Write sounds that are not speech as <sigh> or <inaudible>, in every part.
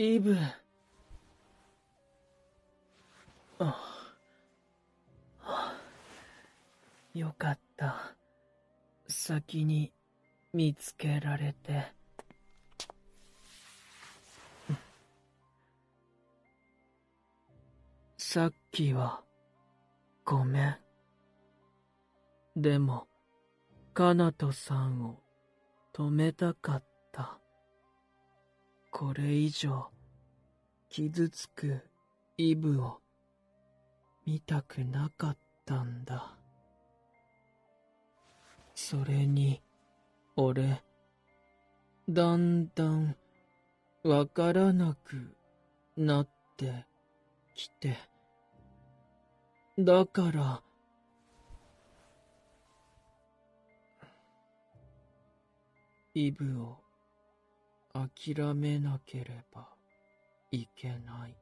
イブ。ああよかった。先に見つけられて。さっきは、ごめん。でも、カナトさんを止めたかった。これ以上、傷つくイブを見たくなかったんだ。それに、俺、だんだんわからなくなってきて。だから、イブを諦めなければいけない。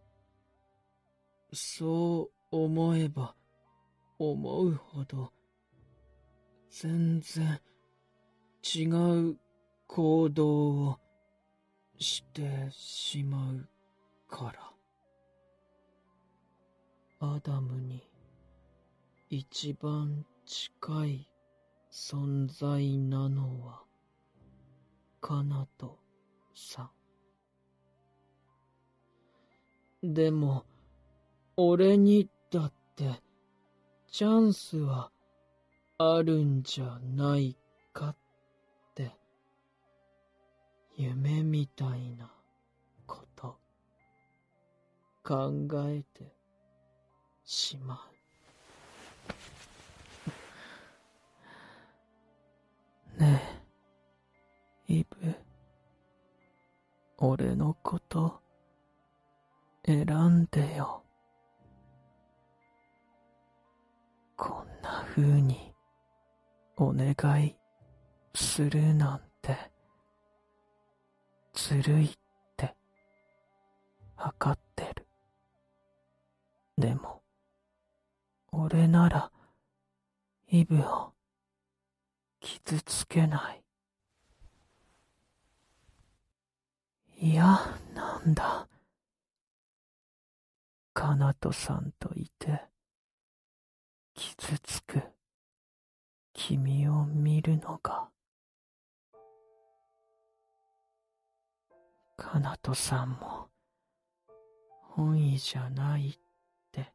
そう思えば思うほど全然違う行動をしてしまうから。アダムに一番近い存在なのは、カナトさ。でも、俺にだって、チャンスはあるんじゃないかって、夢みたいなこと、考えてしまう。ねえ、イブ。俺のこと、選んでよ。こんな風に、お願い、するなんて、ずるいって、わかってる。でも、俺なら、イブを、傷つけない。嫌なんだ。カナトさんといて、傷つく、君を見るのが。カナトさんも、本意じゃないって、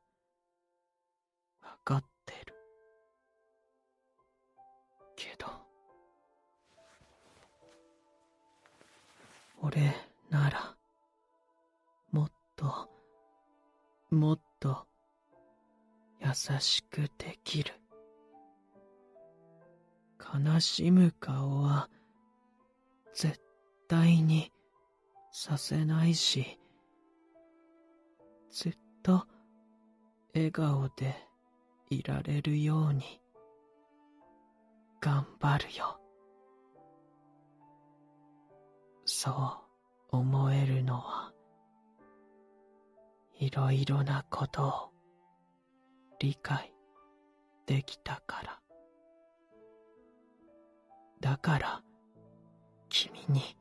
わかってる。けど、俺なら、もっと、もっと、優しくできる。悲しむ顔は、絶対にさせないし、ずっと笑顔でいられるように。頑張るよ。そう思えるのは、いろいろなことを理解できたから。だから、君に、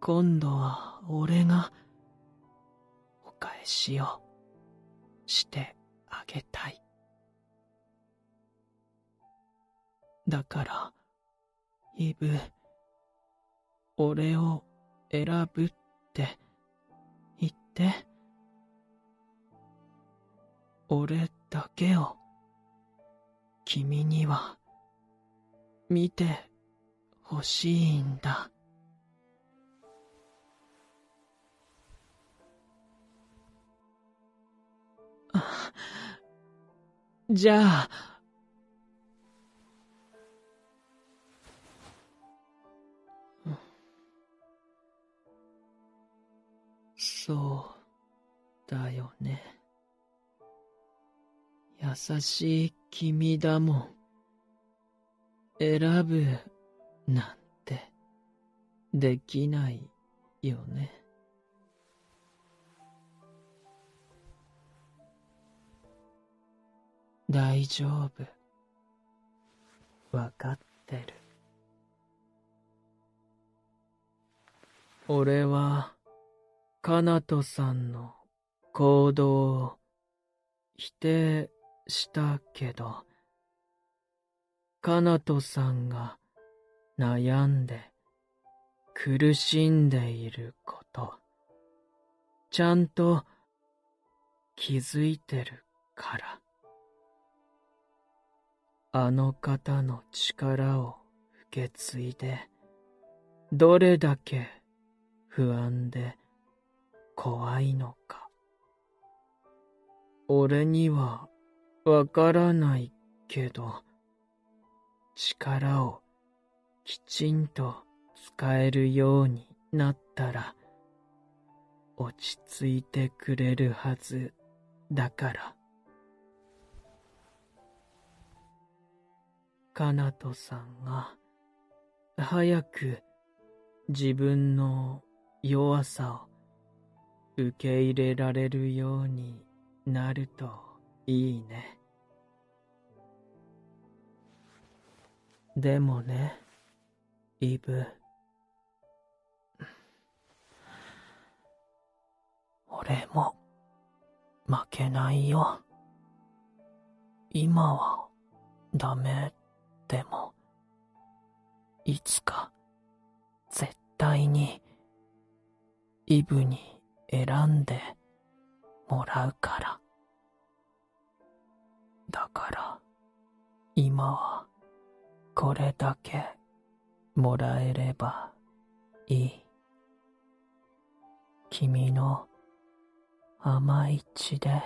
今度は俺が、お返しをしてあげたい。だから、イブ、俺を選ぶって言って。俺だけを君には見てほしいんだ。じゃあ、そうだよね。優しい君だもん。選ぶなんてできないよね。大丈夫。わかってる。俺はかなとさんの行動を否定したけど、かなとさんが悩んで苦しんでいること、ちゃんと気づいてるから。あの方の力を受け継いで、どれだけ不安で怖いのか。俺にはわからないけど、力をきちんと使えるようになったら、落ち着いてくれるはずだから。かなとさんが、早く自分の弱さを受け入れられるようになるといいね。でもね、イブ。俺も負けないよ。今はダメでも、いつか絶対にイブに選んでもらうから。だから、今はこれだけもらえればいい。君の甘い血で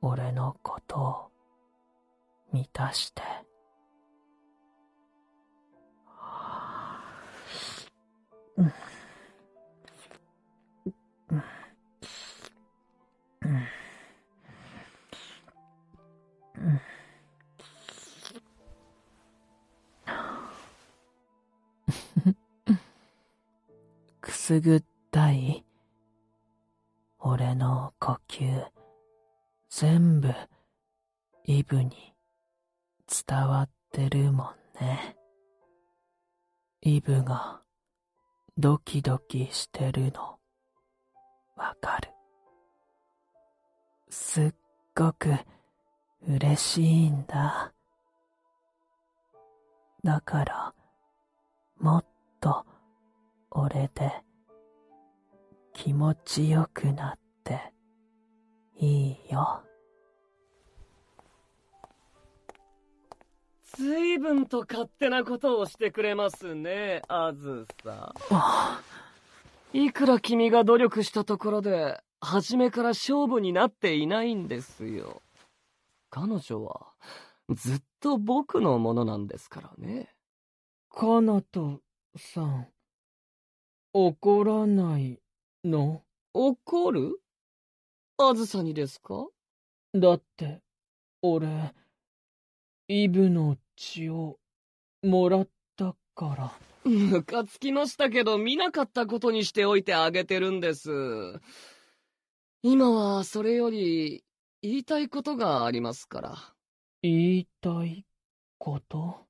俺のことを満たして。く <laughs> すぐったい俺の呼吸全部イブに伝わってるもんね。イブがドキドキしてるの、わかる。すっごく嬉しいんだ。だから、もっと俺で気持ちよくなっていいよ。随分と勝手なことをしてくれますね、あずさ。いくら君が努力したところで、初めから勝負になっていないんですよ。彼女は、ずっと僕のものなんですからね。かなとさん、怒らないの？怒る？あずさにですか？だって、俺、イブの血をもらったから。ムカつきましたけど見なかったことにしておいてあげてるんです。今はそれより言いたいことがありますから。言いたいこと？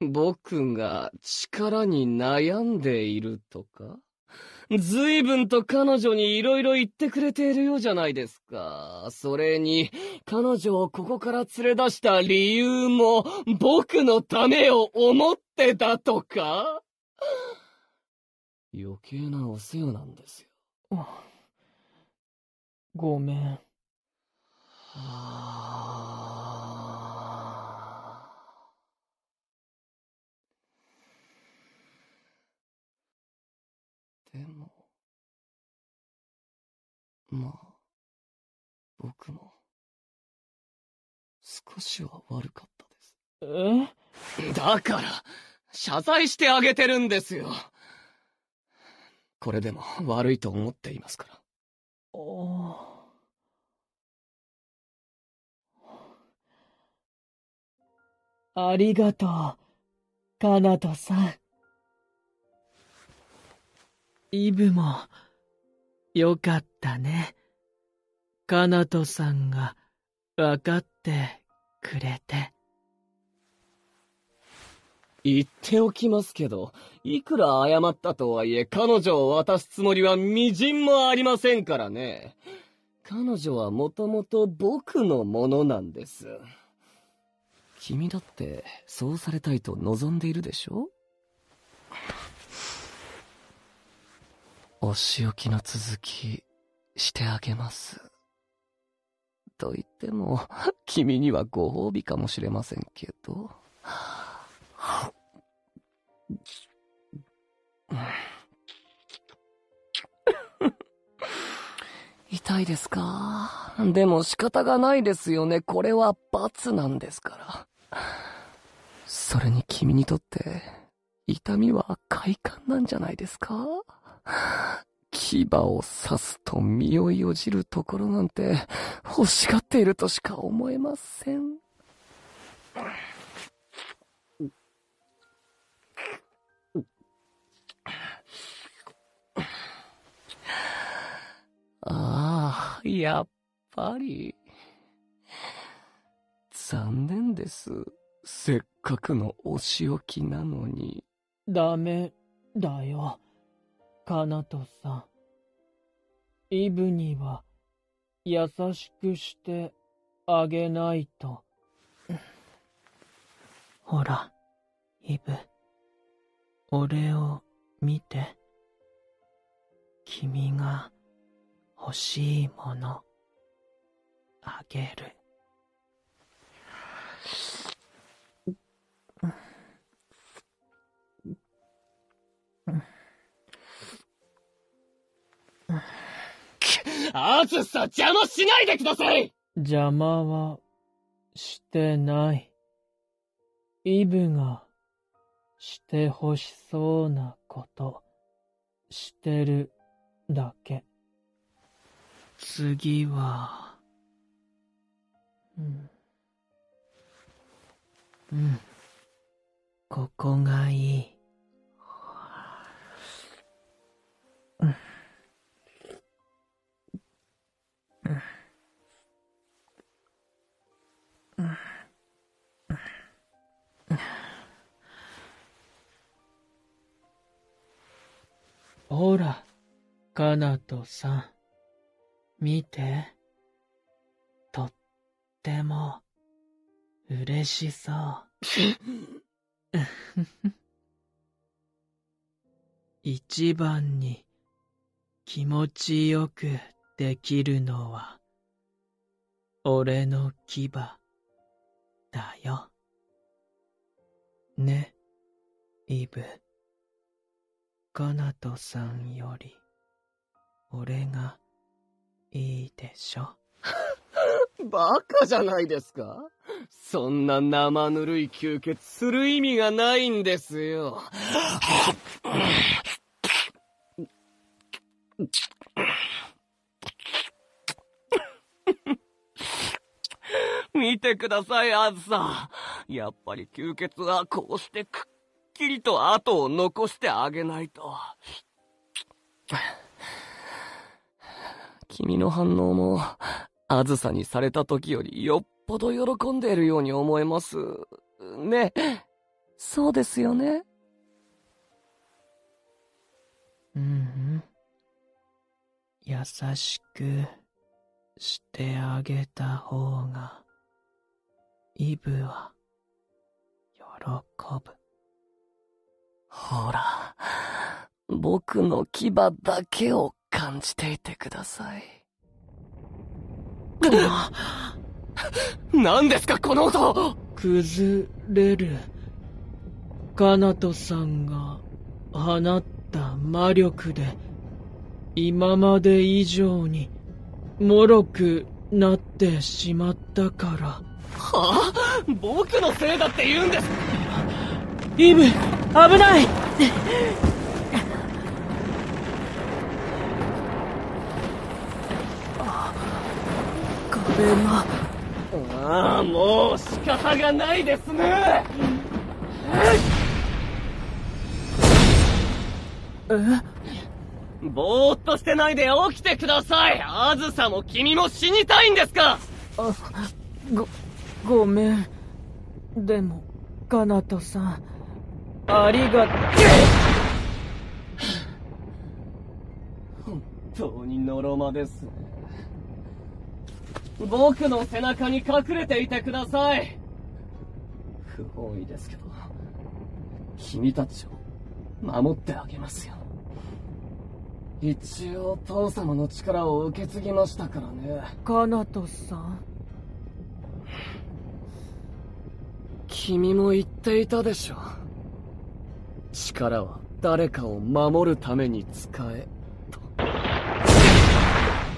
僕が力に悩んでいるとか？随分と彼女に色々言ってくれているようじゃないですか。それに、彼女をここから連れ出した理由も、僕のためを思ってだとか余計なお世話なんですよ。ごめん。はあ。でも、まあ、僕も、少しは悪かったです。え？だから、謝罪してあげてるんですよ。これでも悪いと思っていますから。ありがとう、カナトさん。イブも、よかったね。カナトさんが、わかってくれて。言っておきますけど、いくら謝ったとはいえ彼女を渡すつもりは微塵もありませんからね。彼女はもともと僕のものなんです。君だってそうされたいと望んでいるでしょ？お仕置きの続きしてあげます。と言っても、<laughs> 君にはご褒美かもしれませんけど。痛いですか？でも仕方がないですよね。これは罰なんですから。それに君にとって、痛みは快感なんじゃないですか？牙を刺すと身をよじるところなんて欲しがっているとしか思えません。ああ、やっぱり。残念です。せっかくのお仕置きなのに。ダメだよ。カナトさん。イブには優しくしてあげないと。<laughs> ほら、イブ。俺を見て。君が欲しいもの、あげる。あずさ、邪魔しないでください邪魔はしてない。イブがして欲しそうなことしてるだけ。次は、うん。うん。ここがいい。ほら、かなとさん。見て。とっても、嬉しそう。<laughs> 一番に気持ちよくできるのは、俺の牙だよ。ね、イブ。かなとさんより、俺がいいでしょ？<laughs> バカじゃないですかそんな生ぬるい吸血する意味がないんですよ。<laughs> 見てください、あずさ。やっぱり吸血はこうしてくきりと後を残してあげないと。君の反応も、あずさにされた時よりよっぽど喜んでいるように思えます。ね。そうですよね。うん、優しくしてあげた方が、イブは、喜ぶ。ほら、僕の牙だけを感じていてください。<laughs> 何ですか、この音崩れる。カナトさんが放った魔力で、今まで以上に、脆くなってしまったから。はあ？僕のせいだって言うんですイブ危ない。壁がああもう仕方がないですね。え？ぼーっとしてないで起きてください。あずさも君も死にたいんですか？あごごめん。でもかなたさんありがと本当にのろまですね。僕の背中に隠れていてください。不本意ですけど、君たちを守ってあげますよ。一応父様の力を受け継ぎましたからね。カナトさん。君も言っていたでしょ。力は誰かを守るために使え、と。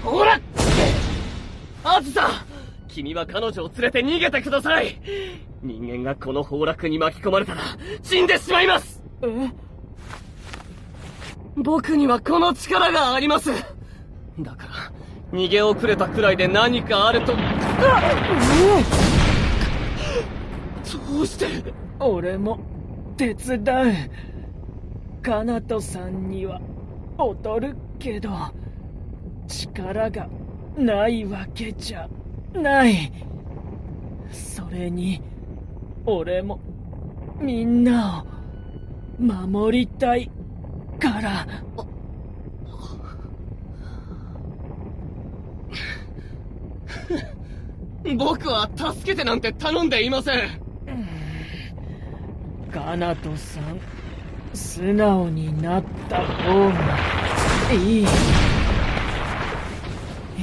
ほらあずさ君は彼女を連れて逃げてください。人間がこの崩落に巻き込まれたら死んでしまいます。え？僕にはこの力があります。だから逃げ遅れたくらいで何かあると。どうして俺も手伝う。カナトさんには劣るけど力がないわけじゃない。それに俺もみんなを守りたいから。<laughs> 僕は助けてなんて頼んでいません。カナトさん素直になった方がいい。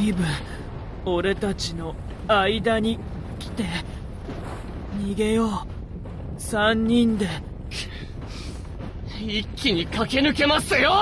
イブ俺たちの間に来て逃げよう。三人で。一気に駆け抜けますよ!